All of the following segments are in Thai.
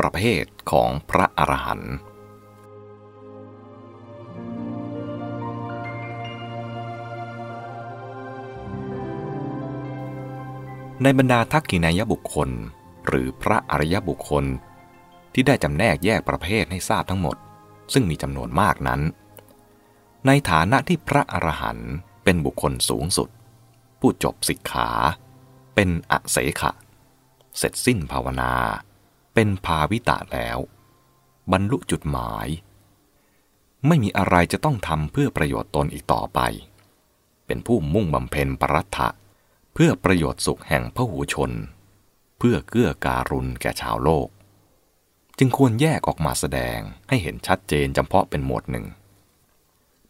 ประเภทของพระอรหันต์ในบรรดาทักกินายบุคคล หรือพระอริยบุคคล ที่ได้จำแนกแยกประเภทให้ทราบทั้งหมด ซึ่งมีจำนวนมากนั้น ในฐานะที่พระอรหันต์เป็นบุคคลสูงสุด ผู้จบสิกขา เป็นอเสขะ เสร็จสิ้นภาวนา เป็นภาวิตะแล้ว บรรลุจุดหมาย ไม่มีอะไรจะต้องทำเพื่อประโยชน์ตนอีกต่อไป เป็นผู้มุ่งบำเพ็ญปรัตถะเพื่อประโยชน์สุขแห่งพหูชน เพื่อเกื้อการุณแก่ชาวโลก จึงควรแยกออกมาแสดงให้เห็นชัดเจนจำเพาะเป็นหมวดหนึ่ง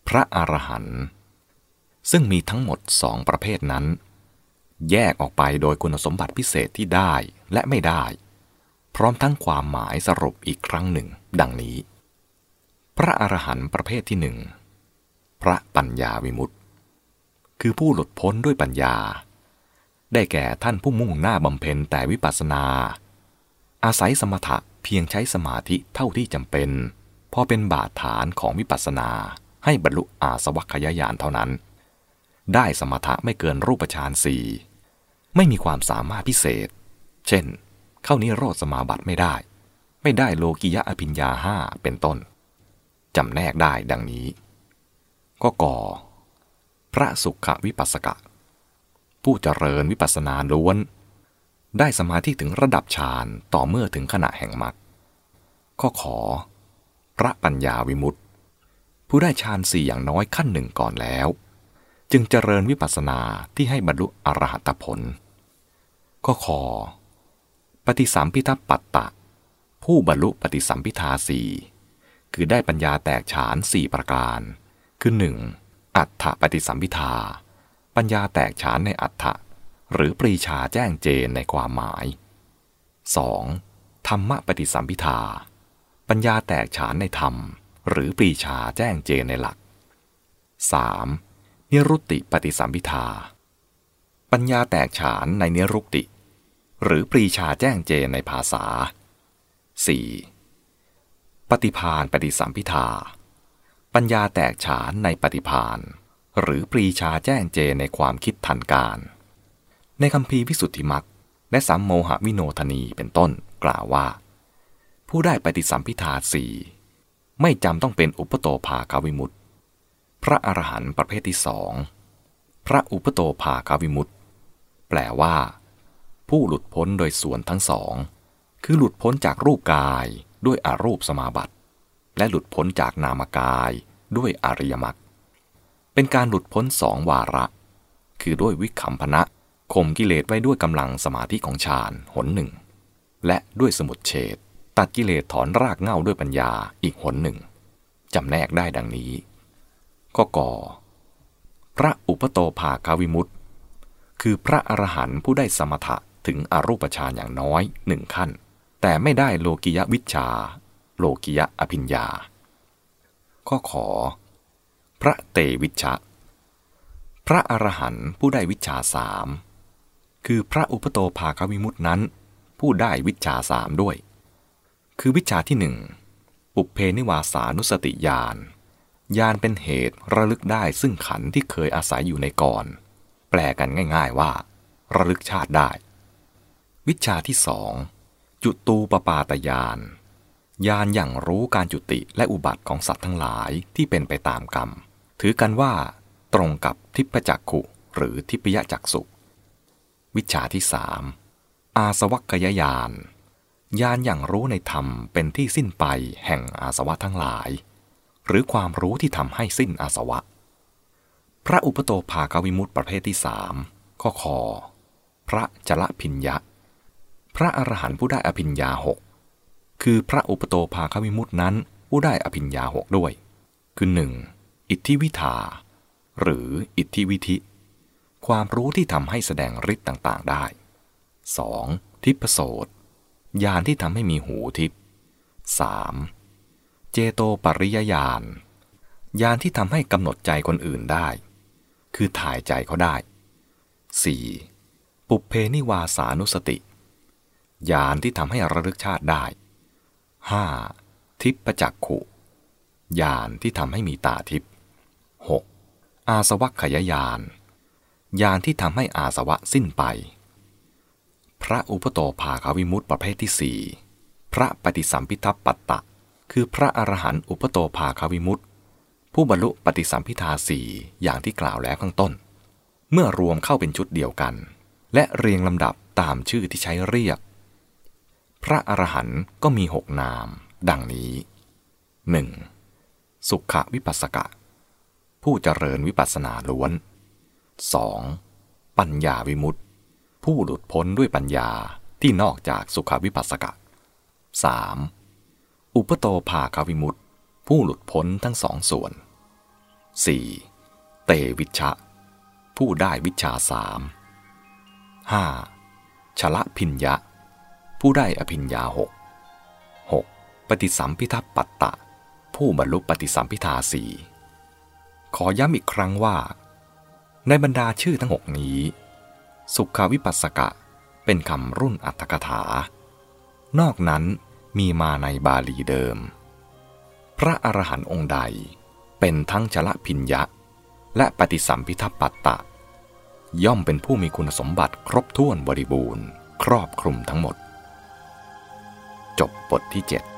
พระอรหันต์ซึ่งมีทั้งหมดสองประเภทนั้น แยกออกไปโดยคุณสมบัติพิเศษที่ได้และไม่ได้ พร้อมทั้งความหมายสรุปอีกครั้งหนึ่ง ดังนี้ พระอรหันต์ประเภทที่หนึ่งพระปัญญาวิมุตติ คือผู้หลุดพ้นด้วยปัญญา ได้แก่ท่านผู้มุ่งหน้าบำเพ็ญแต่วิปัสนา อาศัยสมถะเพียงใช้สมาธิเท่าที่จำเป็น พอเป็นบาดฐานของวิปัสสนาให้บรรลุอาสวัคยายานเท่านั้น ได้สมถะไม่เกินรูปฌานสี่ไม่มีความสามารถพิเศษ เช่น เข้านิโรธสมาบัติไม่ได้ ไม่ได้โลกิยะอภิญญาห้าเป็นต้นจำแนกได้ดังนี้ ก็ก่อ พระสุขวิปัสสกะ ผู้เจริญวิปัสสนาล้วน ได้สมาธิถึงระดับฌานต่อเมื่อถึงขณะแห่งมรรคข้อขอ พระปัญญาวิมุตติ ผู้ได้ฌานสี่อย่างน้อยขั้นหนึ่งก่อนแล้ว จึงเจริญวิปัสสนาที่ให้บรรลุอรหัตผลข้อขอ ปฏิสัมพิทัปัตตะ ผู้บรรลุปฏิสัมพิทาสี่คือได้ปัญญาแตกฉานสี่ประการ คือหนึ่งอัฏฐปฏิสัมพิทา ปัญญาแตกฉานในอัฏฐะหรือปรีชาแจ้งเจนในความหมาย 2. ธรรมปฏิสัมพิทา ปัญญาแตกฉานในธรรม หรือปรีชาแจ้งเจนในหลัก 3. นิรุตติปฏิสัมพิทา ปัญญาแตกฉานในนิรุตติ หรือปรีชาแจ้งเจนในภาษา 4. ปฏิพานปฏิสัมพิทา ปัญญาแตกฉานในปฏิพานหรือปรีชาแจ้งเจในความคิดทันการ ในคำพีวิสุทธิมักและสัมโมหวิโนทนีเป็นต้นกล่าวว่า ผู้ได้ปฏิสัมพิทาสี่ไม่จำต้องเป็นอุปโตภาคาวิมุตติพระอรหันต์ประเภทที่สอง พระอุปโตภาคาวิมุตติแปลว่า ผู้หลุดพ้นโดยส่วนทั้งสอง คือหลุดพ้นจากรูปกายด้วยอารูปสมาบัติ และหลุดพ้นจากนามกายด้วยอริยมรรคเป็นการหลุดพ้นสองวาระ คือด้วยวิคัมพนะข่มกิเลสไว้ด้วยกำลังสมาธิของฌานหนหนึ่ง และด้วยสมุดเฉดตัดกิเลสถอนรากเง่าด้วยปัญญาอีกหนหนึ่งจำแนกได้ดังนี้ ก็ก่อพระอุปโตภาคาวิมุตต์คือพระอรหันต์ผู้ได้สมถะ ถึงอรูปฌานอย่างน้อยหนึ่งขั้น แต่ไม่ได้โลกิยวิชา โลกิยะอภิญญา ข้อขอ พระเตวิชะ พระอรหันต์ผู้ได้วิชาสามคือพระอุปโตภาควิมุตินั้น ผู้ได้วิชาสามด้วย คือวิชาที่หนึ่งปุเพนิวาสานุสติญาณญาณเป็นเหตุระลึกได้ซึ่งขันที่เคยอาศัยอยู่ในก่อน แปลกันง่าย ๆว่า ระลึกชาติได้ วิชาที่สองจุตูปปาตญาณญาณอย่างรู้การจุติและอุบัติของสัตว์ทั้งหลายที่เป็นไปตามกรรม ถือกันว่า ตรงกับทิพจักขุ หรือทิพยจักสุวิชาที่สามอาสวัคยายานญาณอย่างรู้ในธรรมเป็นที่สิ้นไปแห่งอาสวะทั้งหลาย หรือความรู้ที่ทำให้สิ้นอาสวะ พระอุปโตภากวิมุตติประเภทที่สามข้อคอพระจละพิญญะ ระอรหันต์ผู้ได้อภิญญาหกคือพระอุปโตภาควิมุตินั้นผู้ได้อภิญญาหกด้วย คือหนึ่งอิทธิวิทาหรืออิทธิวิธิ ความรู้ที่ทำให้แสดงฤทธิ์ต่างๆได้ 2. ทิพโสตญาณที่ทำให้มีหูทิพ 3. เจโตปริยญาณญาณที่ทำให้กำหนดใจคนอื่นได้ คือถ่ายใจเขาได้ 4. ปุเพนิวาสานุสติ ญาณที่ทำให้ระลึกชาติได้ 5. ทิพประจักขุญาณที่ทำให้มีตาทิพ 6. อาสวัคขยญาณญาณที่ทำให้อาสวะสิ้นไป พระอุปโตภาคาวิมุตติประเภทที่สี่พระปฏิสัมพิทัปปัตตะ คือพระอรหันต์อุปโตภาคาวิมุตติ ผู้บรรลุปฏิสัมพิทาสี่อย่างที่กล่าวแล้วข้างต้น เมื่อรวมเข้าเป็นชุดเดียวกัน และเรียงลำดับตามชื่อที่ใช้เรียก พระอรหันต์ก็มีหกนาม ดังนี้ 1. สุขวิปัสสกะ ผู้เจริญวิปัสสนาล้วน 2. ปัญญาวิมุตติผู้หลุดพ้นด้วยปัญญาที่นอกจากสุขวิปัสสกะ 3. อุปโตภาคาวิมุตติ ผู้หลุดพ้นทั้งสองส่วน 4. เตวิชะ ผู้ได้วิชาสาม 5. ชละพิญญะ ผู้ได้อภิญญาหก 6. ปฏิสัมพิทัปปัตตะ ผู้บรรลุปฏิสัมพิทาสี่ขอย้ำอีกครั้งว่า ในบรรดาชื่อทั้งหกนี้ สุขาวิปัสสกะเป็นคำรุ่นอัตถกถา นอกนั้นมีมาในบาลีเดิม พระอรหันต์องค์ใดเป็นทั้งชละพิญญะ และปฏิสัมพิทัปปัตตะ ย่อมเป็นผู้มีคุณสมบัติครบถ้วนบริบูรณ์ ครอบคลุมทั้งหมด จบบทที่ 7